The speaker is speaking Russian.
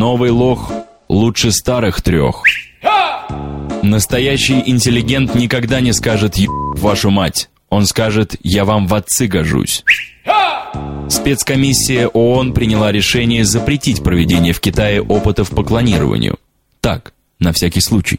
Новый лох лучше старых трех. Настоящий интеллигент никогда не скажет «еб вашу мать». Он скажет «я вам в отцы гожусь». Спецкомиссия ООН приняла решение запретить проведение в Китае опытов по клонированию. Так, на всякий случай.